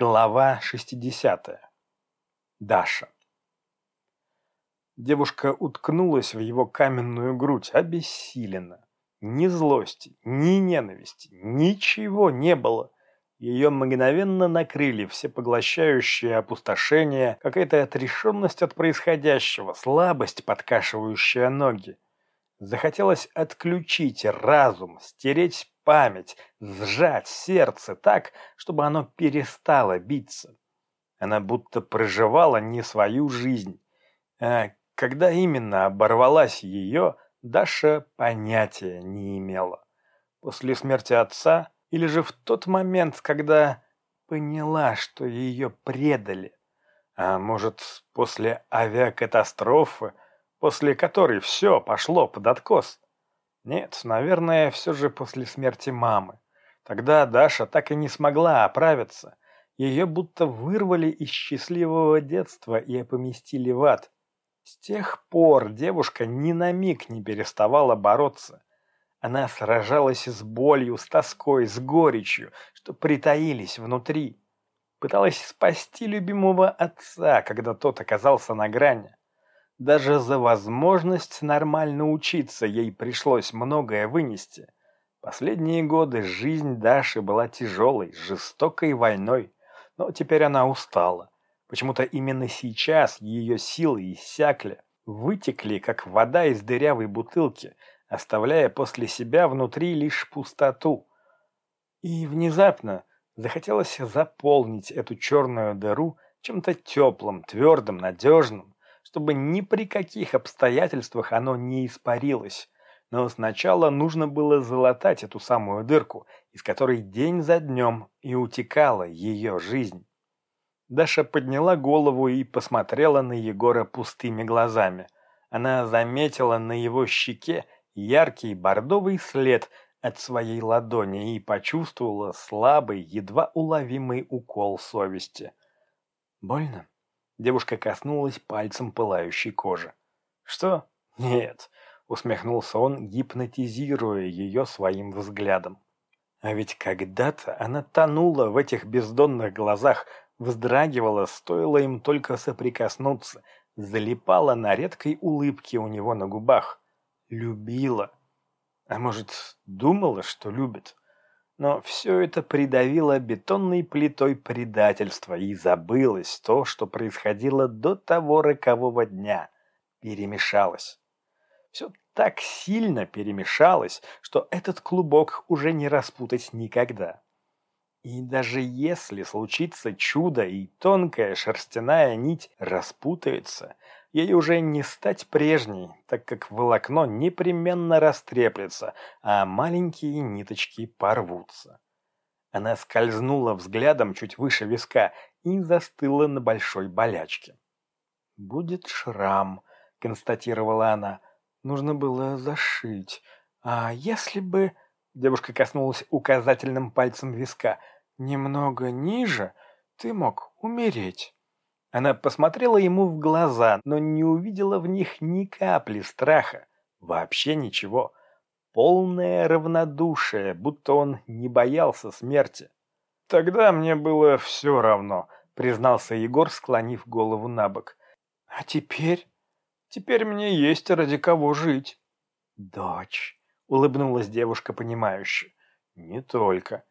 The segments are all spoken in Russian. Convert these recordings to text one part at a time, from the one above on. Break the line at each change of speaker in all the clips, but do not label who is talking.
Глава 60. Даша. Девушка уткнулась в его каменную грудь, обессиленно. Ни злости, ни ненависти, ничего не было. Ее мгновенно накрыли всепоглощающее опустошение, какая-то отрешенность от происходящего, слабость, подкашивающая ноги. Захотелось отключить разум, стереть память, сжать сердце так, чтобы оно перестало биться. Она будто проживала не свою жизнь. А когда именно оборвалась ее, Даша понятия не имела. После смерти отца или же в тот момент, когда поняла, что ее предали. А может, после авиакатастрофы, после которой все пошло под откос. Нет, наверное, все же после смерти мамы. Тогда Даша так и не смогла оправиться. Ее будто вырвали из счастливого детства и поместили в ад. С тех пор девушка ни на миг не переставала бороться. Она сражалась с болью, с тоской, с горечью, что притаились внутри. Пыталась спасти любимого отца, когда тот оказался на грани. Даже за возможность нормально учиться ей пришлось многое вынести. Последние годы жизнь Даши была тяжелой, жестокой войной, но теперь она устала. Почему-то именно сейчас ее силы иссякли, вытекли, как вода из дырявой бутылки, оставляя после себя внутри лишь пустоту. И внезапно захотелось заполнить эту черную дыру чем-то теплым, твердым, надежным, чтобы ни при каких обстоятельствах оно не испарилось. Но сначала нужно было залатать эту самую дырку, из которой день за днем и утекала ее жизнь. Даша подняла голову и посмотрела на Егора пустыми глазами. Она заметила на его щеке яркий бордовый след от своей ладони и почувствовала слабый, едва уловимый укол совести. «Больно?» Девушка коснулась пальцем пылающей кожи. «Что? Нет», — усмехнулся он, гипнотизируя ее своим взглядом. А ведь когда-то она тонула в этих бездонных глазах, вздрагивала, стоило им только соприкоснуться, залипала на редкой улыбке у него на губах. Любила. А может, думала, что любит? Но все это придавило бетонной плитой предательства, и забылось то, что происходило до того рокового дня. Перемешалось. Все так сильно перемешалось, что этот клубок уже не распутать никогда. И даже если случится чудо и тонкая шерстяная нить распутается, ей уже не стать прежней, так как волокно непременно растреплется, а маленькие ниточки порвутся. Она скользнула взглядом чуть выше виска и застыла на большой болячке. «Будет шрам», — констатировала она. «Нужно было зашить. А если бы...» Девушка коснулась указательным пальцем виска. «Немного ниже ты мог умереть». Она посмотрела ему в глаза, но не увидела в них ни капли страха. Вообще ничего. Полное равнодушие, будто он не боялся смерти. «Тогда мне было все равно», — признался Егор, склонив голову на бок. «А теперь? Теперь мне есть ради кого жить». «Дочь», — улыбнулась девушка понимающе. «Не только.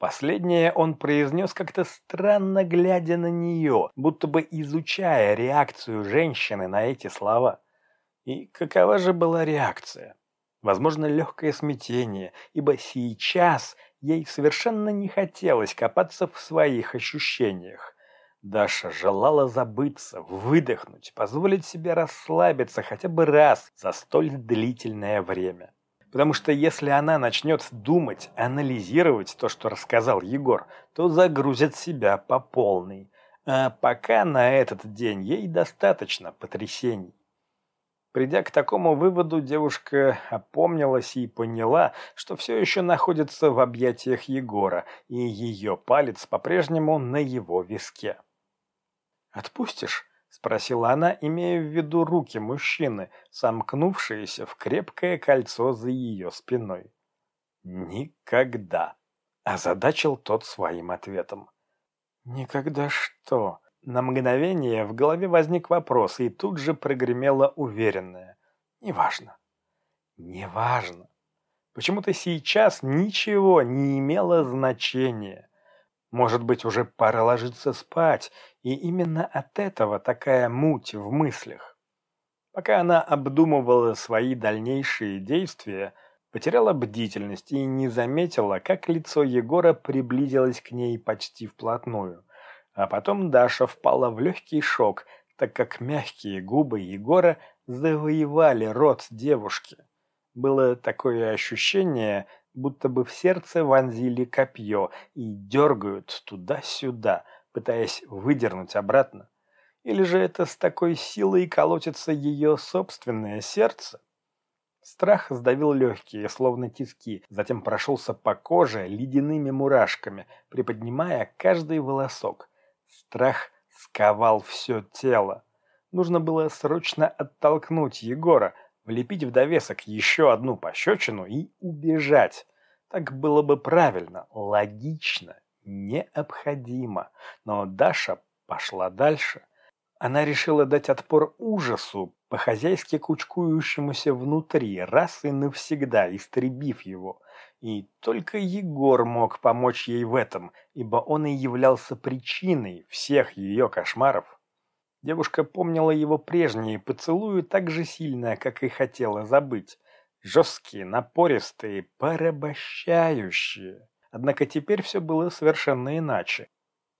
Последнее он произнес как-то странно, глядя на нее, будто бы изучая реакцию женщины на эти слова. И какова же была реакция? Возможно, легкое смятение, ибо сейчас ей совершенно не хотелось копаться в своих ощущениях. Даша желала забыться, выдохнуть, позволить себе расслабиться хотя бы раз за столь длительное время. Потому что если она начнет думать, анализировать то, что рассказал Егор, то загрузит себя по полной. А пока на этот день ей достаточно потрясений. Придя к такому выводу, девушка опомнилась и поняла, что все еще находится в объятиях Егора, и ее палец по-прежнему на его виске. «Отпустишь?» — спросила она, имея в виду руки мужчины, сомкнувшиеся в крепкое кольцо за ее спиной. «Никогда!» — озадачил тот своим ответом. Никогда что? На мгновение в голове возник вопрос, и тут же прогремело уверенное. Неважно. Неважно. Почему-то сейчас ничего не имело значения. Может быть, уже пора ложиться спать, и именно от этого такая муть в мыслях. Пока она обдумывала свои дальнейшие действия, потеряла бдительность и не заметила, как лицо Егора приблизилось к ней почти вплотную. А потом Даша впала в легкий шок, так как мягкие губы Егора завоевали рот девушки. Было такое ощущение, будто бы в сердце вонзили копье и дергают туда-сюда, пытаясь выдернуть обратно. Или же это с такой силой колотится ее собственное сердце? Страх сдавил легкие, словно тиски, затем прошелся по коже ледяными мурашками, приподнимая каждый волосок. Страх сковал все тело. Нужно было срочно оттолкнуть Егора, влепить в довесок еще одну пощечину и убежать. Так было бы правильно, логично, необходимо. Но Даша пошла дальше. Она решила дать отпор ужасу, по-хозяйски кучкующемуся внутри, раз и навсегда истребив его. И только Егор мог помочь ей в этом, ибо он и являлся причиной всех ее кошмаров. Девушка помнила его прежние поцелуи так же сильно, как и хотела забыть. Жесткие, напористые, порабощающие. Однако теперь все было совершенно иначе.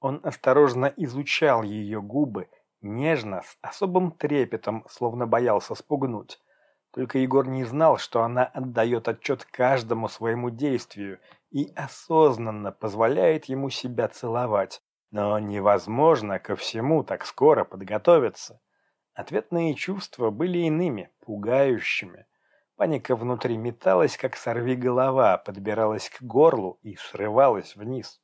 Он осторожно изучал ее губы, нежно, с особым трепетом, словно боялся спугнуть. Только Егор не знал, что она отдает отчет каждому своему действию и осознанно позволяет ему себя целовать, но невозможно ко всему так скоро подготовиться. Ответные чувства были иными, пугающими. Паника внутри металась, как сорвиголова, подбиралась к горлу и срывалась вниз.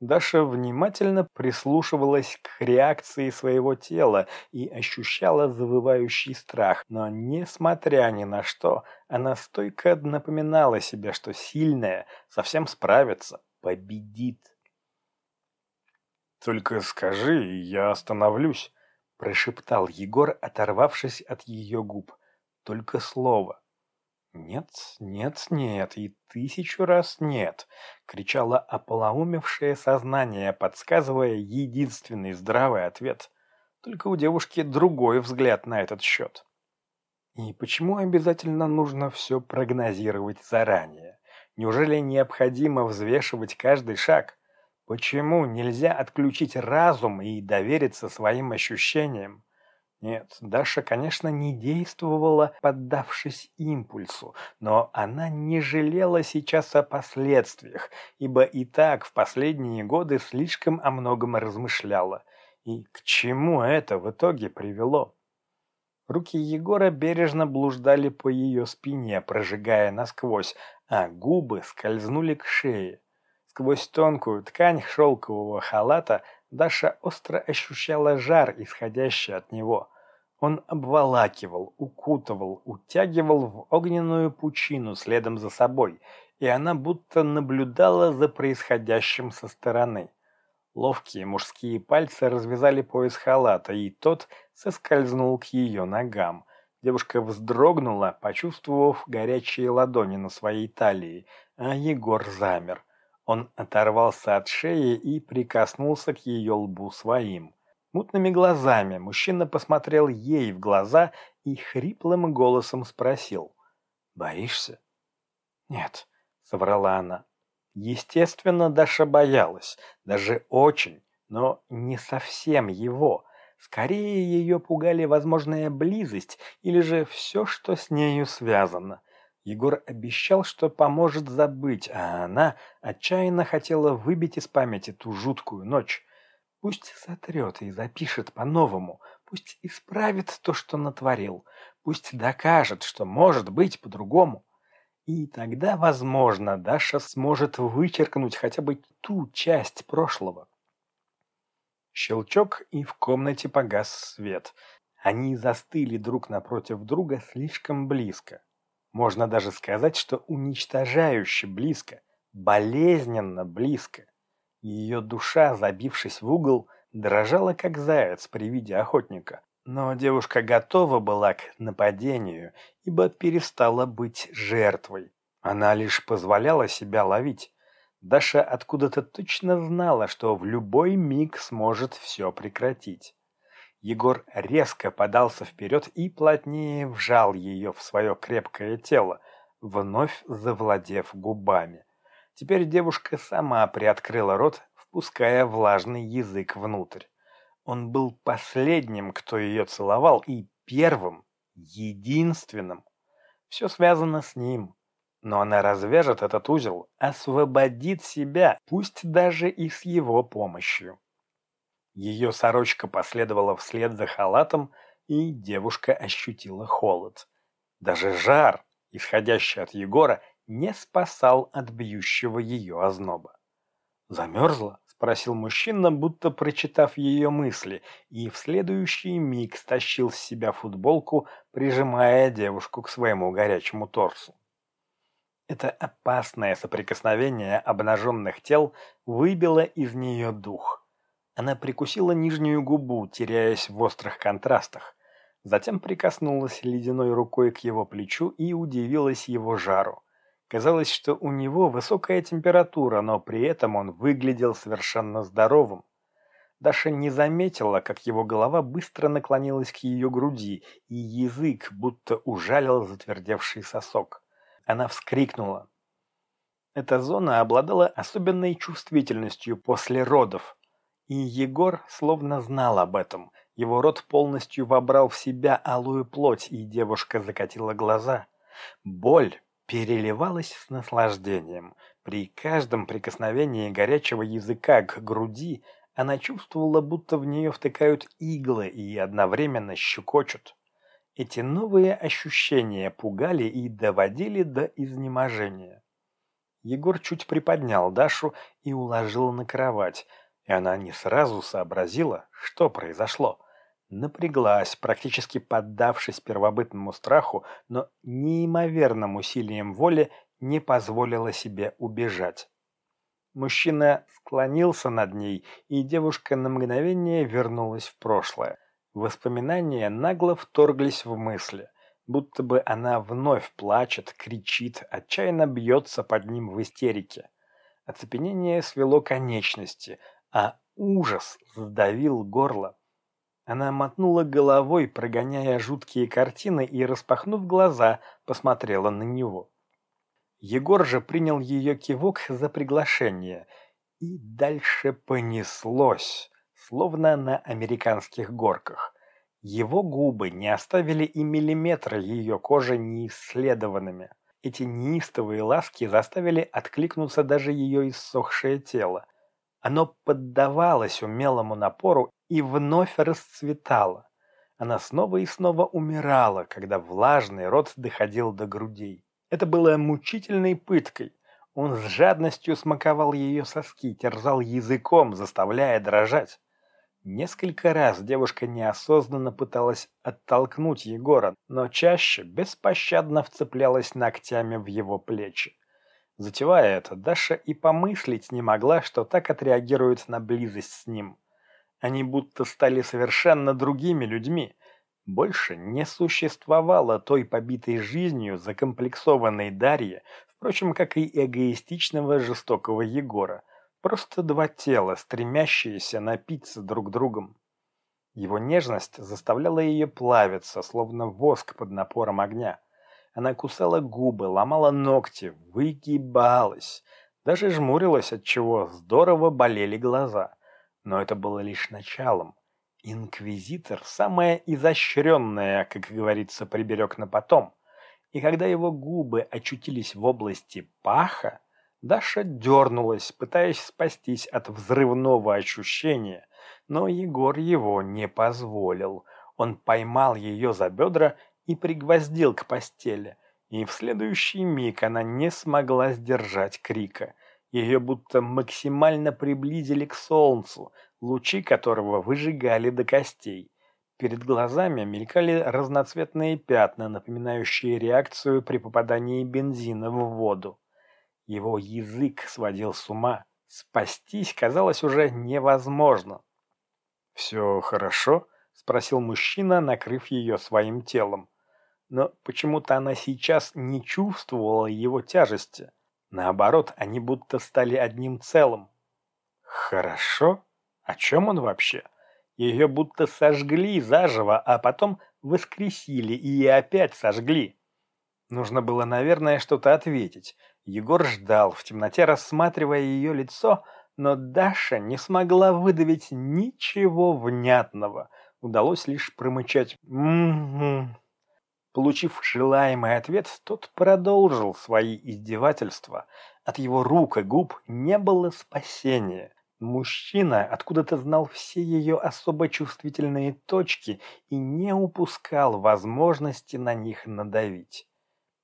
Даша внимательно прислушивалась к реакции своего тела и ощущала завывающий страх, но, несмотря ни на что, она стойко напоминала себе, что сильная совсем справится, победит. «Только скажи, и я остановлюсь», – прошептал Егор, оторвавшись от ее губ. «Только слово». «Нет, нет, нет и тысячу раз нет!» — кричало ополоумевшее сознание, подсказывая единственный здравый ответ. Только у девушки другой взгляд на этот счет. И почему обязательно нужно все прогнозировать заранее? Неужели необходимо взвешивать каждый шаг? Почему нельзя отключить разум и довериться своим ощущениям? Нет, Даша, конечно, не действовала, поддавшись импульсу, но она не жалела сейчас о последствиях, ибо и так в последние годы слишком о многом размышляла. И к чему это в итоге привело? Руки Егора бережно блуждали по ее спине, прожигая насквозь, а губы скользнули к шее. Сквозь тонкую ткань шелкового халата Даша остро ощущала жар, исходящий от него. Он обволакивал, укутывал, утягивал в огненную пучину следом за собой, и она будто наблюдала за происходящим со стороны. Ловкие мужские пальцы развязали пояс халата, и тот соскользнул к ее ногам. Девушка вздрогнула, почувствовав горячие ладони на своей талии, а Егор замер. Он оторвался от шеи и прикоснулся к ее лбу своим. Мутными глазами мужчина посмотрел ей в глаза и хриплым голосом спросил. «Боишься?» «Нет», — соврала она. Естественно, Даша боялась, даже очень, но не совсем его. Скорее ее пугали возможная близость или же все, что с нею связано. Егор обещал, что поможет забыть, а она отчаянно хотела выбить из памяти ту жуткую ночь. Пусть сотрет и запишет по-новому, пусть исправит то, что натворил, пусть докажет, что может быть по-другому. И тогда, возможно, Даша сможет вычеркнуть хотя бы ту часть прошлого. Щелчок, и в комнате погас свет. Они застыли друг напротив друга слишком близко. Можно даже сказать, что уничтожающе близко, болезненно близко. Ее душа, забившись в угол, дрожала как заяц при виде охотника. Но девушка готова была к нападению, ибо перестала быть жертвой. Она лишь позволяла себя ловить. Даша откуда-то точно знала, что в любой миг сможет все прекратить. Егор резко подался вперед и плотнее вжал ее в свое крепкое тело, вновь завладев губами. Теперь девушка сама приоткрыла рот, впуская влажный язык внутрь. Он был последним, кто ее целовал, и первым, единственным. Все связано с ним. Но она развяжет этот узел, освободит себя, пусть даже и с его помощью. Ее сорочка последовала вслед за халатом, и девушка ощутила холод. Даже жар, исходящий от Егора, не спасал от бьющего ее озноба. «Замерзла?» — спросил мужчина, будто прочитав ее мысли, и в следующий миг стащил с себя футболку, прижимая девушку к своему горячему торсу. Это опасное соприкосновение обнаженных тел выбило из нее дух. Она прикусила нижнюю губу, теряясь в острых контрастах. Затем прикоснулась ледяной рукой к его плечу и удивилась его жару. Казалось, что у него высокая температура, но при этом он выглядел совершенно здоровым. Даша не заметила, как его голова быстро наклонилась к ее груди, и язык будто ужалил затвердевший сосок. Она вскрикнула. Эта зона обладала особенной чувствительностью после родов. И Егор словно знал об этом. Его рот полностью вобрал в себя алую плоть, и девушка закатила глаза. Боль переливалась с наслаждением. При каждом прикосновении горячего языка к груди она чувствовала, будто в нее втыкают иглы и одновременно щекочут. Эти новые ощущения пугали и доводили до изнеможения. Егор чуть приподнял Дашу и уложил на кровать, и она не сразу сообразила, что произошло. Напряглась, практически поддавшись первобытному страху, но неимоверным усилием воли не позволила себе убежать. Мужчина склонился над ней, и девушка на мгновение вернулась в прошлое. Воспоминания нагло вторглись в мысли, будто бы она вновь плачет, кричит, отчаянно бьется под ним в истерике. Оцепенение свело конечности, а ужас сдавил горло. Она мотнула головой, прогоняя жуткие картины, и, распахнув глаза, посмотрела на него. Егор же принял ее кивок за приглашение, и дальше понеслось словно на американских горках. Его губы не оставили и миллиметра ее кожи неисследованными. Эти неистовые ласки заставили откликнуться даже ее иссохшее тело. Оно поддавалось умелому напору и вновь расцветало. Она снова и снова умирала, когда влажный рот доходил до грудей. Это было мучительной пыткой. Он с жадностью смаковал ее соски, терзал языком, заставляя дрожать. Несколько раз девушка неосознанно пыталась оттолкнуть Егора, но чаще беспощадно вцеплялась ногтями в его плечи. Затевая это, Даша и помыслить не могла, что так отреагирует на близость с ним. Они будто стали совершенно другими людьми. Больше не существовало той побитой жизнью закомплексованной Дарьи, впрочем, как и эгоистичного жестокого Егора – Просто два тела, стремящиеся напиться друг другом. Его нежность заставляла ее плавиться, словно воск под напором огня. Она кусала губы, ломала ногти, выгибалась, даже жмурилась, от чего здорово болели глаза. Но это было лишь началом. Инквизитор – самое изощренное, как говорится, приберег на потом. И когда его губы очутились в области паха, Даша дернулась, пытаясь спастись от взрывного ощущения, но Егор его не позволил. Он поймал ее за бедра и пригвоздил к постели, и в следующий миг она не смогла сдержать крика. Ее будто максимально приблизили к солнцу, лучи которого выжигали до костей. Перед глазами мелькали разноцветные пятна, напоминающие реакцию при попадании бензина в воду. Его язык сводил с ума, Спастись казалось уже невозможно. «Все хорошо?» – спросил мужчина, накрыв ее своим телом. Но почему-то она сейчас не чувствовала его тяжести. Наоборот, они будто стали одним целым. «Хорошо? О чем он вообще?» Ее будто сожгли заживо, а потом воскресили и опять сожгли. Нужно было, наверное, что-то ответить. Егор ждал, в темноте рассматривая ее лицо, но Даша не смогла выдавить ничего внятного. Удалось лишь промычать «м-м-м». Получив желаемый ответ, тот продолжил свои издевательства. От его рук и губ не было спасения. Мужчина откуда-то знал все ее особо чувствительные точки и не упускал возможности на них надавить.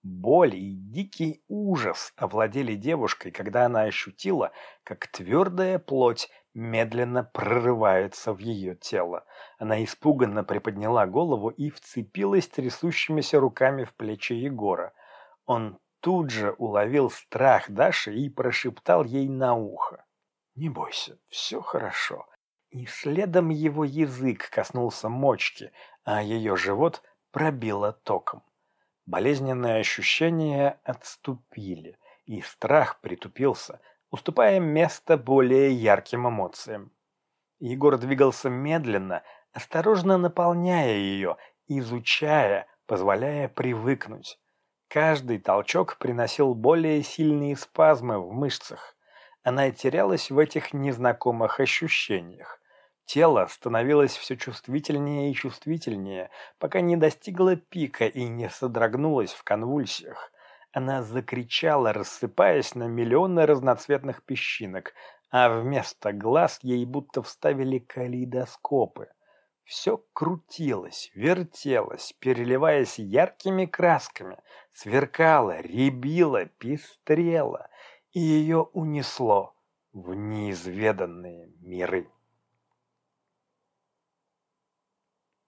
Боль и дикий ужас овладели девушкой, когда она ощутила, как твердая плоть медленно прорывается в ее тело. Она испуганно приподняла голову и вцепилась трясущимися руками в плечи Егора. Он тут же уловил страх Даши и прошептал ей на ухо. «Не бойся, все хорошо». И следом его язык коснулся мочки, а ее живот пробило током. Болезненные ощущения отступили, и страх притупился, уступая место более ярким эмоциям. Егор двигался медленно, осторожно наполняя ее, изучая, позволяя привыкнуть. Каждый толчок приносил более сильные спазмы в мышцах. Она терялась в этих незнакомых ощущениях. Тело становилось все чувствительнее и чувствительнее, пока не достигло пика и не содрогнулось в конвульсиях. Она закричала, рассыпаясь на миллионы разноцветных песчинок, а вместо глаз ей будто вставили калейдоскопы. Все крутилось, вертелось, переливаясь яркими красками, сверкало, рябило, пестрело, и ее унесло в неизведанные миры.